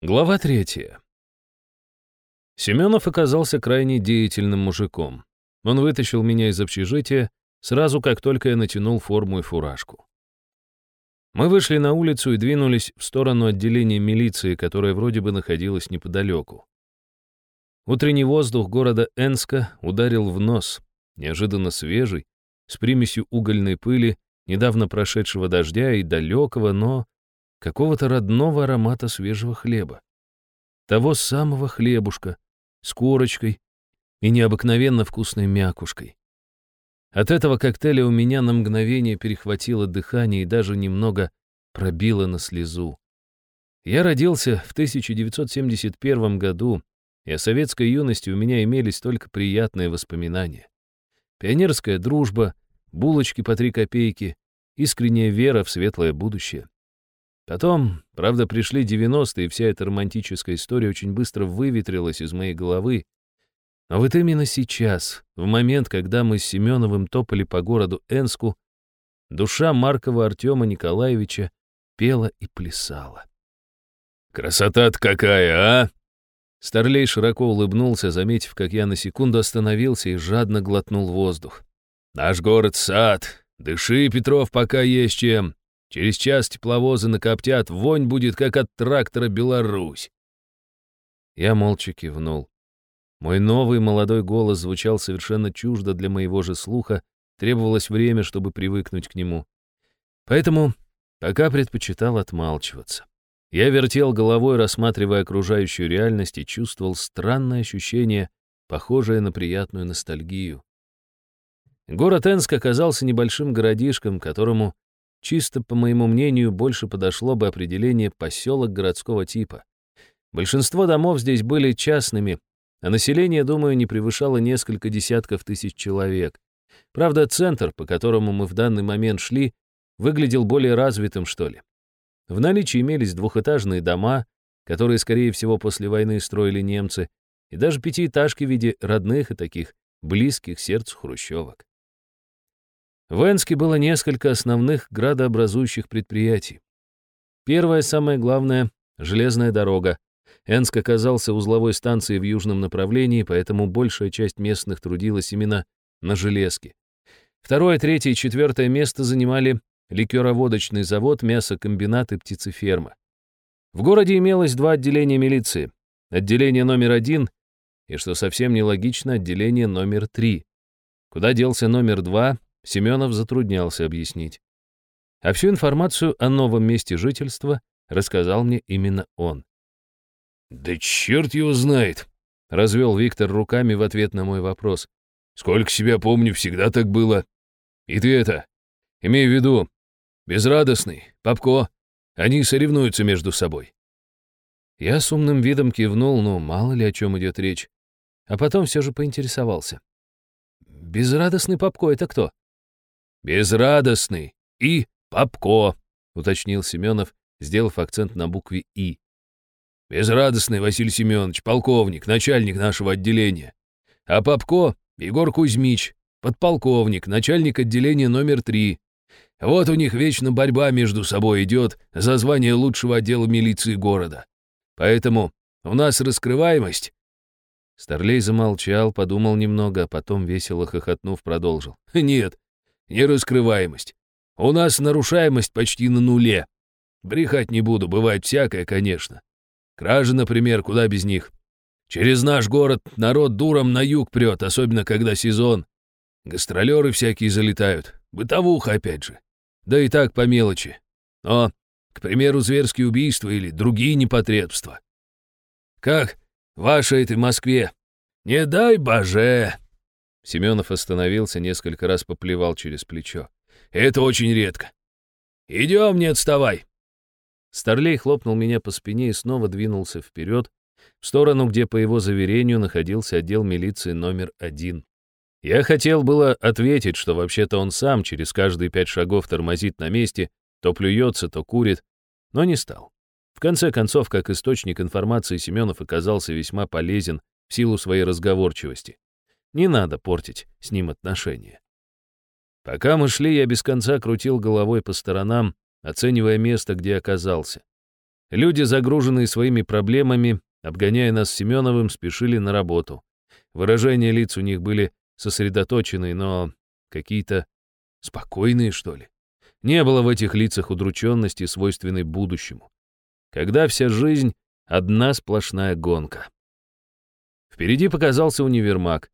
Глава третья. Семенов оказался крайне деятельным мужиком. Он вытащил меня из общежития сразу, как только я натянул форму и фуражку. Мы вышли на улицу и двинулись в сторону отделения милиции, которое вроде бы находилось неподалеку. Утренний воздух города Энска ударил в нос, неожиданно свежий, с примесью угольной пыли, недавно прошедшего дождя и далекого, но какого-то родного аромата свежего хлеба. Того самого хлебушка с корочкой и необыкновенно вкусной мякушкой. От этого коктейля у меня на мгновение перехватило дыхание и даже немного пробило на слезу. Я родился в 1971 году, и о советской юности у меня имелись только приятные воспоминания. Пионерская дружба, булочки по три копейки, искренняя вера в светлое будущее. Потом, правда, пришли 90-е, и вся эта романтическая история очень быстро выветрилась из моей головы. Но вот именно сейчас, в момент, когда мы с Семеновым топали по городу Энску, душа Маркова Артема Николаевича пела и плясала. «Красота-то какая, а!» Старлей широко улыбнулся, заметив, как я на секунду остановился и жадно глотнул воздух. «Наш город — сад. Дыши, Петров, пока есть чем. Через час тепловозы накоптят, вонь будет, как от трактора «Беларусь». Я молча кивнул. Мой новый молодой голос звучал совершенно чуждо для моего же слуха, требовалось время, чтобы привыкнуть к нему. Поэтому пока предпочитал отмалчиваться. Я вертел головой, рассматривая окружающую реальность, и чувствовал странное ощущение, похожее на приятную ностальгию. Город Энск оказался небольшим городишком, которому Чисто, по моему мнению, больше подошло бы определение поселок городского типа. Большинство домов здесь были частными, а население, думаю, не превышало несколько десятков тысяч человек. Правда, центр, по которому мы в данный момент шли, выглядел более развитым, что ли. В наличии имелись двухэтажные дома, которые, скорее всего, после войны строили немцы, и даже пятиэтажки в виде родных и таких близких сердцу хрущевок. В Энске было несколько основных градообразующих предприятий. Первое, самое главное — железная дорога. Энск оказался узловой станцией в южном направлении, поэтому большая часть местных трудилась именно на железке. Второе, третье и четвертое место занимали ликероводочный завод, мясокомбинат и птицеферма. В городе имелось два отделения милиции. Отделение номер один и, что совсем нелогично, отделение номер три. Куда делся номер два, Семенов затруднялся объяснить. А всю информацию о новом месте жительства рассказал мне именно он. «Да черт его знает!» — развел Виктор руками в ответ на мой вопрос. «Сколько себя помню, всегда так было. И ты это, имей в виду, безрадостный, Попко, они соревнуются между собой». Я с умным видом кивнул, но мало ли о чем идет речь. А потом все же поинтересовался. «Безрадостный Попко — это кто?» «Безрадостный и Попко», — уточнил Семенов, сделав акцент на букве «И». «Безрадостный Василий Семенович, полковник, начальник нашего отделения. А Попко — Егор Кузьмич, подполковник, начальник отделения номер три. Вот у них вечно борьба между собой идет за звание лучшего отдела милиции города. Поэтому у нас раскрываемость...» Старлей замолчал, подумал немного, а потом, весело хохотнув, продолжил. «Нет, нераскрываемость. У нас нарушаемость почти на нуле. Брехать не буду, бывает всякое, конечно. Кражи, например, куда без них. Через наш город народ дуром на юг прет, особенно когда сезон. Гастролеры всякие залетают. Бытовуха, опять же. Да и так по мелочи. Но, к примеру, зверские убийства или другие непотребства. Как вашей этой Москве? Не дай боже! Семенов остановился, несколько раз поплевал через плечо. «Это очень редко. Идем, не отставай!» Старлей хлопнул меня по спине и снова двинулся вперед, в сторону, где, по его заверению, находился отдел милиции номер один. Я хотел было ответить, что вообще-то он сам через каждые пять шагов тормозит на месте, то плюется, то курит, но не стал. В конце концов, как источник информации, Семенов оказался весьма полезен в силу своей разговорчивости. Не надо портить с ним отношения. Пока мы шли, я без конца крутил головой по сторонам, оценивая место, где оказался. Люди, загруженные своими проблемами, обгоняя нас с Семеновым, спешили на работу. Выражения лиц у них были сосредоточенные, но какие-то спокойные, что ли. Не было в этих лицах удрученности, свойственной будущему. Когда вся жизнь — одна сплошная гонка. Впереди показался универмаг.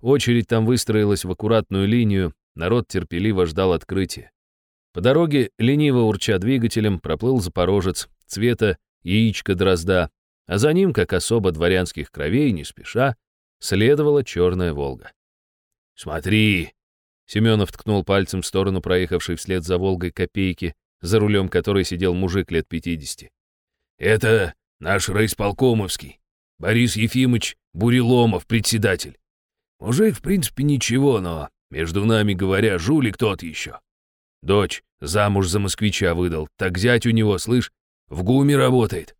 Очередь там выстроилась в аккуратную линию, народ терпеливо ждал открытия. По дороге, лениво урча двигателем, проплыл запорожец, цвета яичко дрозда, а за ним, как особо дворянских кровей, не спеша, следовала черная «Волга». «Смотри!» Семенов ткнул пальцем в сторону проехавшей вслед за «Волгой» копейки, за рулем которой сидел мужик лет 50. «Это наш райисполкомовский, Борис Ефимович Буреломов, председатель. Мужик, в принципе, ничего, но, между нами говоря, жулик тот еще. Дочь замуж за москвича выдал, так зять у него, слышь, в ГУМе работает.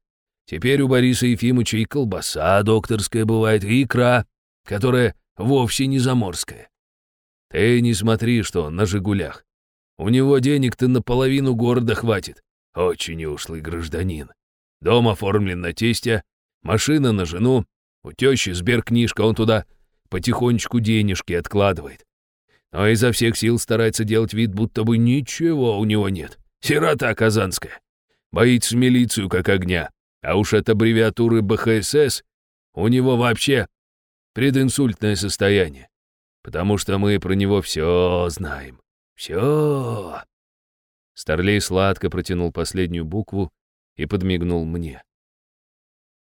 Теперь у Бориса Ефимовича и колбаса докторская бывает, и икра, которая вовсе не заморская. Ты не смотри, что он на «Жигулях». У него денег-то наполовину города хватит. Очень ушлый гражданин. Дом оформлен на тестя, машина на жену, у тещи сберкнижка, он туда потихонечку денежки откладывает. Но изо всех сил старается делать вид, будто бы ничего у него нет. Сирота казанская. Боится милицию как огня. А уж от аббревиатуры БХСС у него вообще прединсультное состояние. Потому что мы про него все знаем. Все. Старлей сладко протянул последнюю букву и подмигнул мне.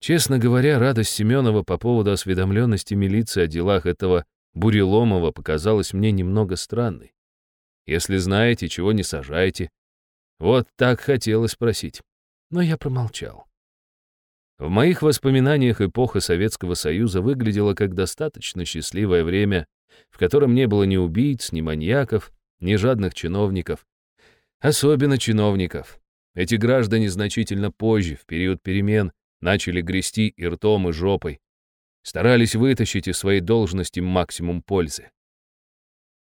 Честно говоря, радость Семенова по поводу осведомленности милиции о делах этого Буреломова показалась мне немного странной. Если знаете, чего не сажаете. Вот так хотелось спросить. Но я промолчал. В моих воспоминаниях эпоха Советского Союза выглядела как достаточно счастливое время, в котором не было ни убийц, ни маньяков, ни жадных чиновников. Особенно чиновников. Эти граждане значительно позже, в период перемен, начали грести и ртом, и жопой. Старались вытащить из своей должности максимум пользы.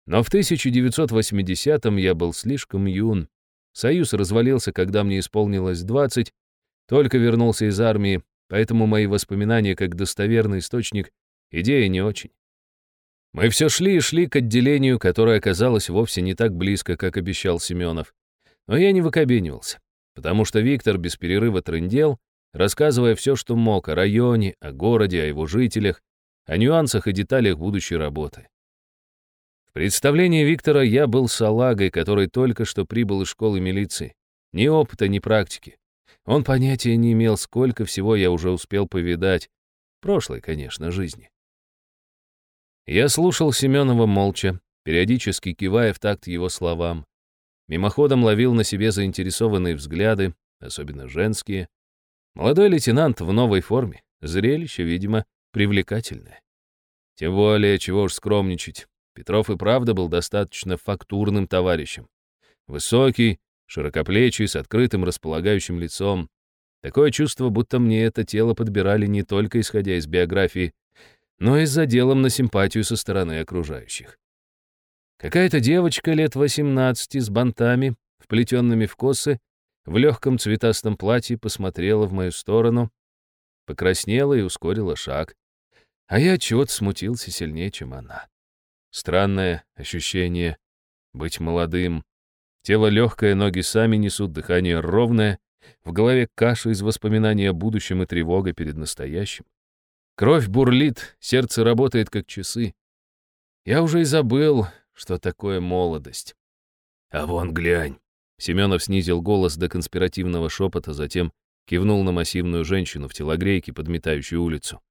Но в 1980-м я был слишком юн. Союз развалился, когда мне исполнилось 20, только вернулся из армии, поэтому мои воспоминания как достоверный источник идея не очень. Мы все шли и шли к отделению, которое оказалось вовсе не так близко, как обещал Семенов. Но я не выкобенивался, потому что Виктор без перерыва трындел, рассказывая все, что мог о районе, о городе, о его жителях, о нюансах и деталях будущей работы. В представлении Виктора я был салагой, который только что прибыл из школы милиции. Ни опыта, ни практики. Он понятия не имел, сколько всего я уже успел повидать. Прошлой, конечно, жизни. Я слушал Семенова молча, периодически кивая в такт его словам. Мимоходом ловил на себе заинтересованные взгляды, особенно женские. Молодой лейтенант в новой форме. Зрелище, видимо, привлекательное. Тем более, чего уж скромничать. Петров и правда был достаточно фактурным товарищем. Высокий, широкоплечий, с открытым располагающим лицом. Такое чувство, будто мне это тело подбирали не только исходя из биографии, но и за делом на симпатию со стороны окружающих. Какая-то девочка лет 18 с бантами, вплетенными в косы, в легком цветастом платье посмотрела в мою сторону, покраснела и ускорила шаг. А я чего-то смутился сильнее, чем она. Странное ощущение быть молодым, Тело легкое, ноги сами несут, дыхание ровное, в голове каша из воспоминаний о будущем и тревога перед настоящим. Кровь бурлит, сердце работает как часы. Я уже и забыл, что такое молодость. А вон глянь. Семенов снизил голос до конспиративного шепота, затем кивнул на массивную женщину в телогрейке, подметающую улицу.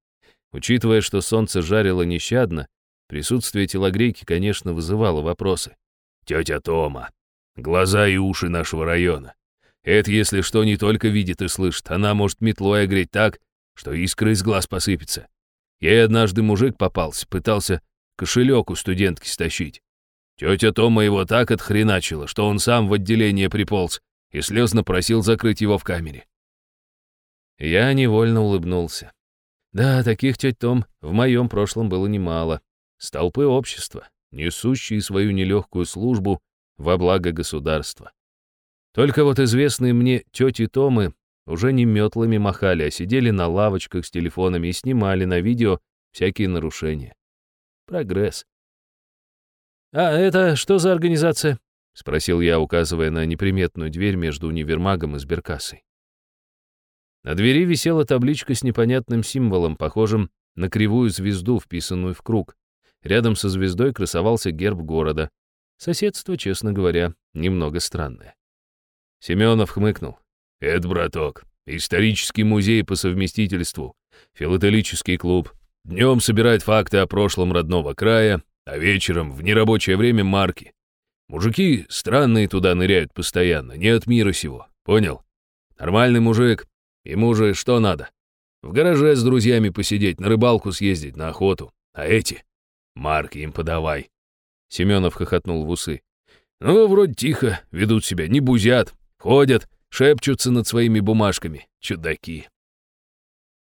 Учитывая, что солнце жарило нещадно, присутствие телогрейки, конечно, вызывало вопросы. «Тетя Тома, Глаза и уши нашего района. Это, если что, не только видит и слышит, она может метлой огреть так, что искры из глаз посыпятся. Ей однажды мужик попался, пытался кошелек у студентки стащить. Тетя Тома его так отхреначила, что он сам в отделение приполз и слезно просил закрыть его в камере. Я невольно улыбнулся. Да, таких теть Том в моем прошлом было немало. Столпы общества, несущие свою нелегкую службу во благо государства. Только вот известные мне тети Томы уже не метлами махали, а сидели на лавочках с телефонами и снимали на видео всякие нарушения. Прогресс. «А это что за организация?» — спросил я, указывая на неприметную дверь между универмагом и сберкассой. На двери висела табличка с непонятным символом, похожим на кривую звезду, вписанную в круг. Рядом со звездой красовался герб города. Соседство, честно говоря, немного странное. Семенов хмыкнул. «Это, браток, исторический музей по совместительству, филателический клуб. Днем собирает факты о прошлом родного края, а вечером в нерабочее время марки. Мужики странные туда ныряют постоянно, не от мира сего, понял? Нормальный мужик, ему же что надо? В гараже с друзьями посидеть, на рыбалку съездить, на охоту. А эти? Марки им подавай. Семенов хохотнул в усы. Ну, вроде тихо, ведут себя, не бузят, ходят, шепчутся над своими бумажками. Чудаки.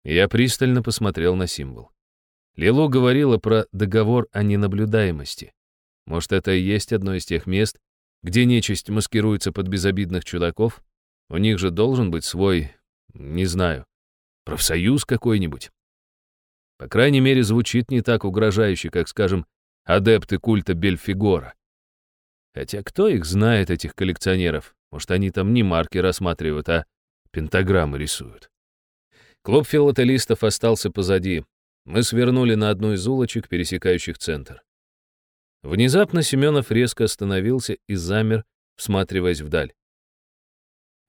Я пристально посмотрел на символ. Лилу говорила про договор о ненаблюдаемости. Может, это и есть одно из тех мест, где нечисть маскируется под безобидных чудаков? У них же должен быть свой, не знаю, профсоюз какой-нибудь. По крайней мере, звучит не так угрожающе, как, скажем, адепты культа Бельфигора. Хотя кто их знает, этих коллекционеров? Может, они там не марки рассматривают, а пентаграммы рисуют. Клуб филателистов остался позади. Мы свернули на одну из улочек, пересекающих центр. Внезапно Семенов резко остановился и замер, всматриваясь вдаль.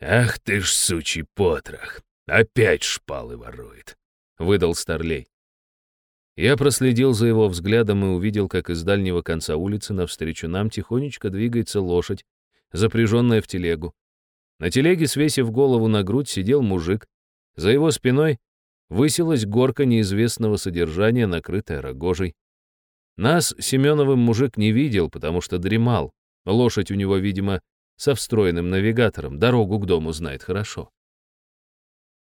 «Ах ты ж, сучий потрох! Опять шпалы ворует!» — выдал Старлей. Я проследил за его взглядом и увидел, как из дальнего конца улицы навстречу нам тихонечко двигается лошадь, запряженная в телегу. На телеге, свесив голову на грудь, сидел мужик. За его спиной высилась горка неизвестного содержания, накрытая рогожей. Нас Семеновым мужик не видел, потому что дремал. Лошадь у него, видимо, со встроенным навигатором, дорогу к дому знает хорошо.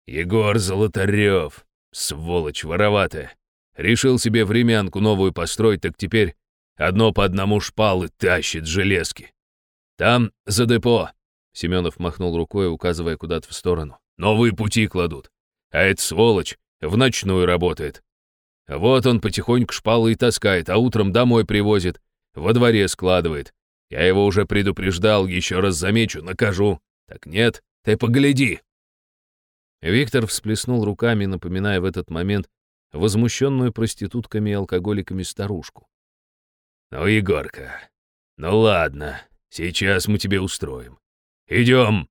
«Егор Золотарев, сволочь вороватая!» Решил себе времянку новую построить, так теперь одно по одному шпалы тащит железки. Там за депо. Семенов махнул рукой, указывая куда-то в сторону. Новые пути кладут. А эта сволочь в ночную работает. Вот он потихоньку шпалы и таскает, а утром домой привозит, во дворе складывает. Я его уже предупреждал, еще раз замечу, накажу. Так нет, ты погляди. Виктор всплеснул руками, напоминая в этот момент возмущенную проститутками и алкоголиками старушку. «Ну, Егорка, ну ладно, сейчас мы тебе устроим. Идем!»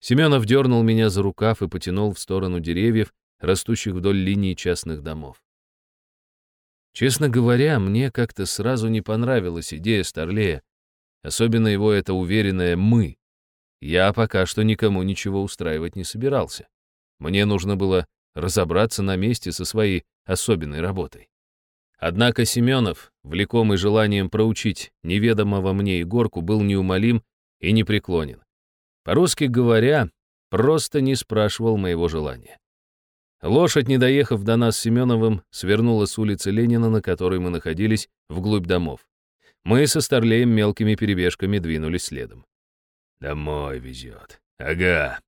Семенов дернул меня за рукав и потянул в сторону деревьев, растущих вдоль линии частных домов. Честно говоря, мне как-то сразу не понравилась идея Старлея, особенно его это уверенное «мы». Я пока что никому ничего устраивать не собирался. Мне нужно было разобраться на месте со своей особенной работой. Однако Семенов, влекомый желанием проучить неведомого мне Егорку, был неумолим и непреклонен. По-русски говоря, просто не спрашивал моего желания. Лошадь, не доехав до нас с Семеновым, свернула с улицы Ленина, на которой мы находились, вглубь домов. Мы со Старлеем мелкими перебежками двинулись следом. «Домой везет. Ага,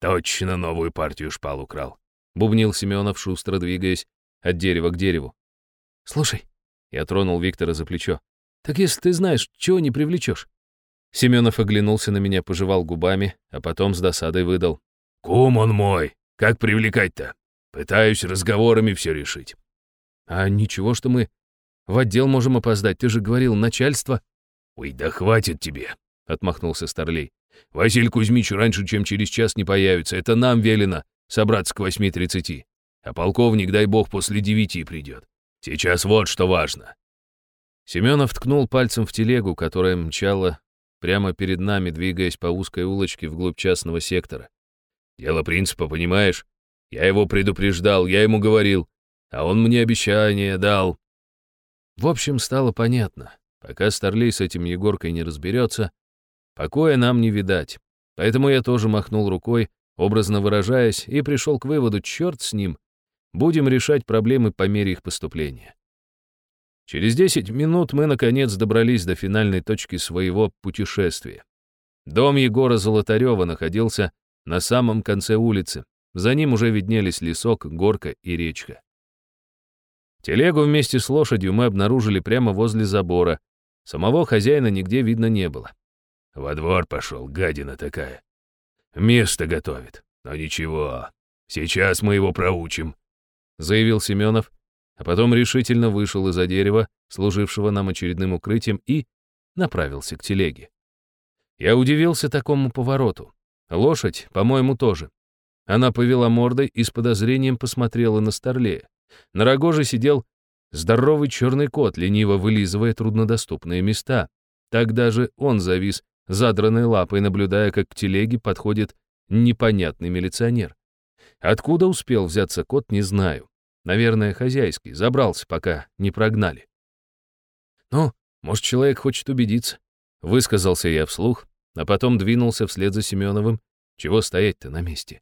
точно новую партию шпал украл бубнил Семенов, шустро двигаясь от дерева к дереву. «Слушай», — я тронул Виктора за плечо, «так если ты знаешь, чего не привлечешь?» Семенов оглянулся на меня, пожевал губами, а потом с досадой выдал. «Кум он мой! Как привлекать-то? Пытаюсь разговорами все решить». «А ничего, что мы в отдел можем опоздать, ты же говорил, начальство...» «Ой, да хватит тебе», — отмахнулся Старлей. «Василий Кузьмич раньше, чем через час не появится, это нам велено собраться к 8.30, а полковник, дай бог, после девяти придет. Сейчас вот что важно». Семенов ткнул пальцем в телегу, которая мчала прямо перед нами, двигаясь по узкой улочке вглубь частного сектора. «Дело принципа, понимаешь? Я его предупреждал, я ему говорил, а он мне обещание дал». В общем, стало понятно. Пока Старлей с этим Егоркой не разберется, покоя нам не видать. Поэтому я тоже махнул рукой, образно выражаясь, и пришел к выводу, черт с ним, будем решать проблемы по мере их поступления. Через 10 минут мы, наконец, добрались до финальной точки своего путешествия. Дом Егора Золотарева находился на самом конце улицы. За ним уже виднелись лесок, горка и речка. Телегу вместе с лошадью мы обнаружили прямо возле забора. Самого хозяина нигде видно не было. Во двор пошел, гадина такая. Место готовит. Но ничего, сейчас мы его проучим, — заявил Семенов, а потом решительно вышел из-за дерева, служившего нам очередным укрытием, и направился к телеге. Я удивился такому повороту. Лошадь, по-моему, тоже. Она повела мордой и с подозрением посмотрела на Старлея. На рогоже сидел здоровый черный кот, лениво вылизывая труднодоступные места. Так даже он завис задранной лапой, наблюдая, как к телеге подходит непонятный милиционер. Откуда успел взяться кот, не знаю. Наверное, хозяйский. Забрался, пока не прогнали. «Ну, может, человек хочет убедиться?» Высказался я вслух, а потом двинулся вслед за Семеновым. Чего стоять-то на месте?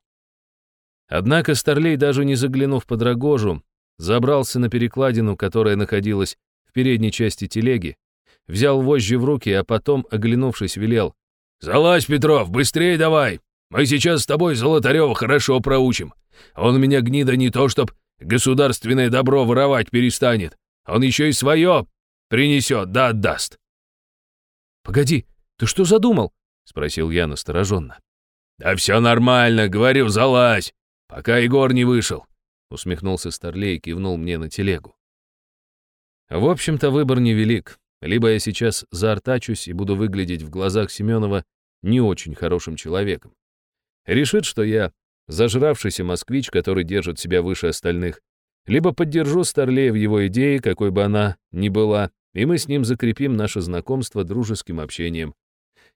Однако Старлей, даже не заглянув под рогожу, забрался на перекладину, которая находилась в передней части телеги, взял вожжи в руки, а потом, оглянувшись, велел. «Залазь, Петров, быстрее давай! Мы сейчас с тобой Золотарева хорошо проучим. Он меня гнида не то, чтоб государственное добро воровать перестанет, он еще и свое принесет, да отдаст». «Погоди, ты что задумал?» — спросил я настороженно. «Да все нормально, говорю, залазь, пока Егор не вышел», — усмехнулся Старлей и кивнул мне на телегу. В общем-то, выбор невелик. Либо я сейчас заортачусь и буду выглядеть в глазах Семенова не очень хорошим человеком. Решит, что я зажравшийся москвич, который держит себя выше остальных, либо поддержу Старлея в его идее, какой бы она ни была, и мы с ним закрепим наше знакомство дружеским общением.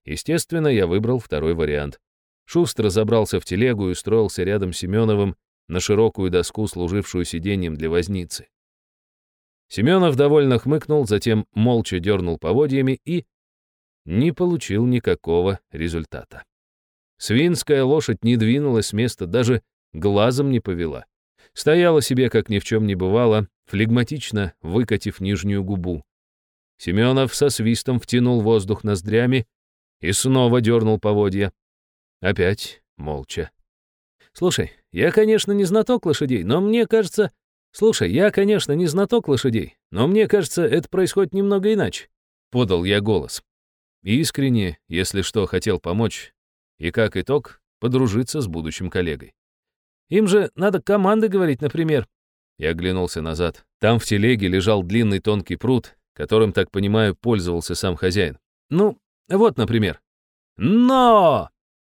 Естественно, я выбрал второй вариант. Шустро забрался в телегу и устроился рядом с Семеновым на широкую доску, служившую сиденьем для возницы. Семенов довольно хмыкнул, затем молча дернул поводьями и не получил никакого результата. Свинская лошадь не двинулась с места, даже глазом не повела. Стояла себе, как ни в чем не бывало, флегматично выкатив нижнюю губу. Семенов со свистом втянул воздух ноздрями и снова дернул поводья. Опять молча. «Слушай, я, конечно, не знаток лошадей, но мне кажется... Слушай, я, конечно, не знаток лошадей, но мне кажется, это происходит немного иначе», — подал я голос. Искренне, если что, хотел помочь, и, как итог, подружиться с будущим коллегой. «Им же надо команды говорить, например». Я оглянулся назад. Там в телеге лежал длинный тонкий пруд, которым, так понимаю, пользовался сам хозяин. Ну, вот, например. «Но!»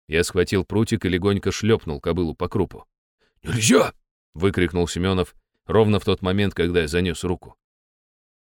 Я схватил прутик и легонько шлепнул кобылу по крупу. «Нельзя!» — выкрикнул Семенов ровно в тот момент, когда я занес руку.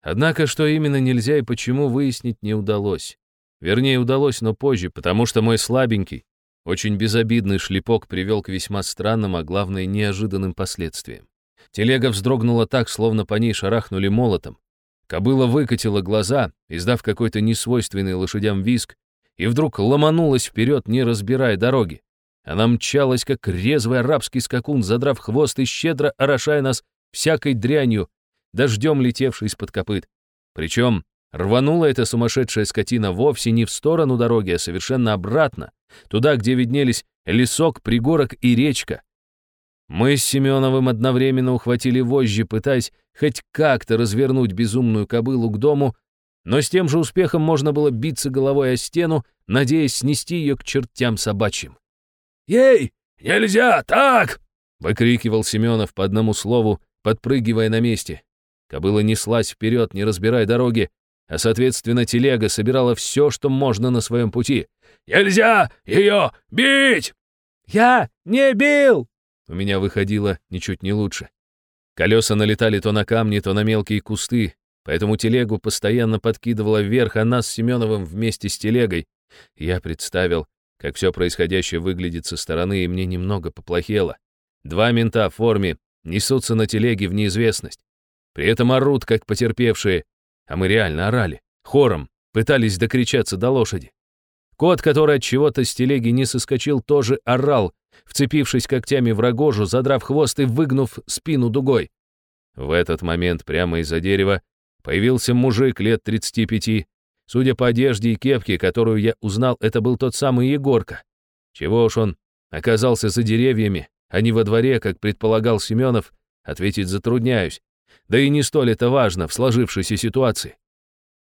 Однако, что именно нельзя и почему, выяснить не удалось. Вернее, удалось, но позже, потому что мой слабенький, очень безобидный шлепок привел к весьма странным, а главное, неожиданным последствиям. Телега вздрогнула так, словно по ней шарахнули молотом. Кобыла выкатила глаза, издав какой-то несвойственный лошадям виск, и вдруг ломанулась вперед, не разбирая дороги. Она мчалась, как резвый арабский скакун, задрав хвост и щедро орошая нас всякой дрянью, дождем летевшей из-под копыт. Причем рванула эта сумасшедшая скотина вовсе не в сторону дороги, а совершенно обратно, туда, где виднелись лесок, пригорок и речка. Мы с Семеновым одновременно ухватили вожжи, пытаясь хоть как-то развернуть безумную кобылу к дому, но с тем же успехом можно было биться головой о стену, надеясь снести ее к чертям собачьим. «Ей, нельзя так!» — выкрикивал Семенов по одному слову, подпрыгивая на месте. Кобыла неслась вперед, не разбирая дороги, а, соответственно, телега собирала все, что можно на своем пути. «Нельзя ее бить!» «Я не бил!» У меня выходило ничуть не лучше. Колеса налетали то на камни, то на мелкие кусты, поэтому телегу постоянно подкидывало вверх, а нас с Семеновым вместе с телегой. Я представил, как все происходящее выглядит со стороны, и мне немного поплохело. Два мента в форме несутся на телеге в неизвестность. При этом орут, как потерпевшие, а мы реально орали, хором, пытались докричаться до лошади. Кот, который от чего-то с телеги не соскочил, тоже орал, вцепившись когтями в рогожу, задрав хвост и выгнув спину дугой. В этот момент прямо из-за дерева появился мужик лет 35. Судя по одежде и кепке, которую я узнал, это был тот самый Егорка. Чего уж он оказался за деревьями, а не во дворе, как предполагал Семенов, ответить затрудняюсь. Да и не столь это важно в сложившейся ситуации.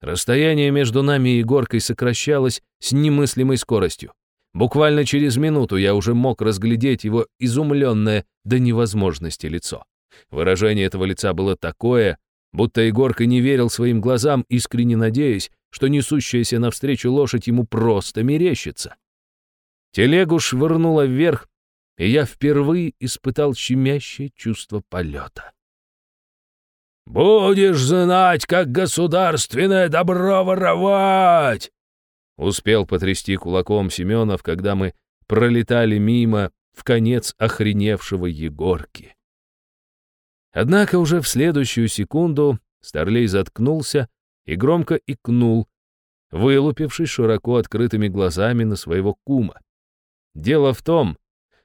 Расстояние между нами и горкой сокращалось с немыслимой скоростью. Буквально через минуту я уже мог разглядеть его изумленное до невозможности лицо. Выражение этого лица было такое, будто Егорка не верил своим глазам, искренне надеясь, что несущаяся навстречу лошадь ему просто мерещится. Телегу швырнуло вверх, и я впервые испытал щемящее чувство полета. «Будешь знать, как государственное добро воровать!» Успел потрясти кулаком Семенов, когда мы пролетали мимо в конец охреневшего Егорки. Однако уже в следующую секунду Старлей заткнулся и громко икнул, вылупившись широко открытыми глазами на своего кума. Дело в том,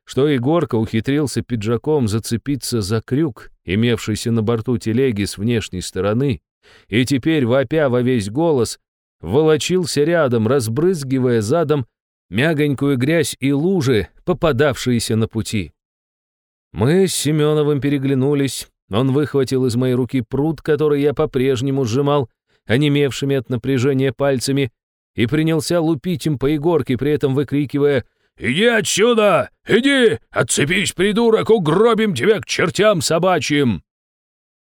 что Егорка ухитрился пиджаком зацепиться за крюк, имевшийся на борту телеги с внешней стороны, и теперь, вопя во весь голос, волочился рядом, разбрызгивая задом мягонькую грязь и лужи, попадавшиеся на пути. Мы с Семеновым переглянулись, он выхватил из моей руки пруд, который я по-прежнему сжимал, онемевшими от напряжения пальцами, и принялся лупить им по Егорке, при этом выкрикивая «Иди отсюда! Иди! Отцепись, придурок! Угробим тебя к чертям собачьим!»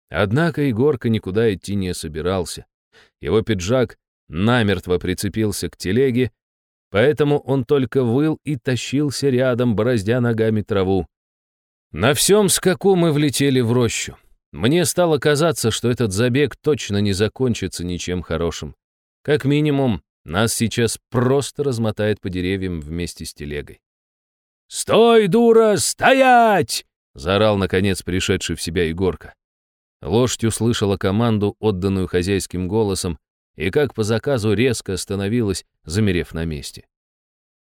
Однако Егорка никуда идти не собирался. Его пиджак намертво прицепился к телеге, поэтому он только выл и тащился рядом, бороздя ногами траву. На всем скаку мы влетели в рощу. Мне стало казаться, что этот забег точно не закончится ничем хорошим. Как минимум, нас сейчас просто размотает по деревьям вместе с телегой. «Стой, дура, стоять!» — заорал, наконец, пришедший в себя Егорка. Лошадь услышала команду, отданную хозяйским голосом, и как по заказу резко остановилась, замерев на месте.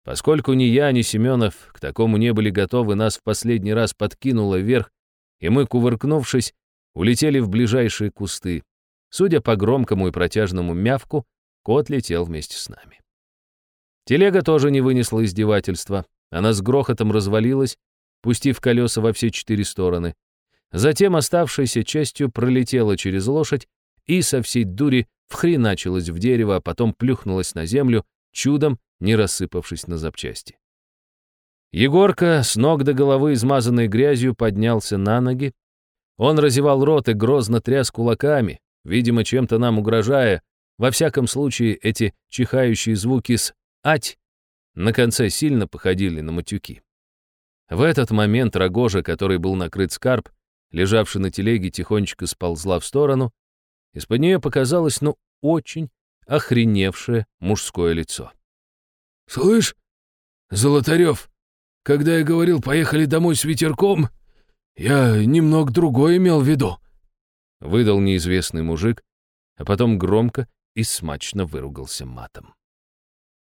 Поскольку ни я, ни Семенов к такому не были готовы, нас в последний раз подкинуло вверх, и мы, кувыркнувшись, улетели в ближайшие кусты. Судя по громкому и протяжному мявку, Кот летел вместе с нами. Телега тоже не вынесла издевательства. Она с грохотом развалилась, пустив колеса во все четыре стороны. Затем оставшейся частью пролетела через лошадь и со всей дури вхреначилась в дерево, а потом плюхнулась на землю, чудом не рассыпавшись на запчасти. Егорка, с ног до головы измазанной грязью, поднялся на ноги. Он разевал рот и грозно тряс кулаками, видимо, чем-то нам угрожая, во всяком случае, эти чихающие звуки с «ать» на конце сильно походили на матюки. В этот момент рогожа, который был накрыт скарб, лежавший на телеге, тихонечко сползла в сторону. Из-под нее показалось, ну, очень охреневшее мужское лицо. «Слышь, Золотарев, когда я говорил, поехали домой с ветерком, я немного другое имел в виду», — выдал неизвестный мужик, а потом громко и смачно выругался матом.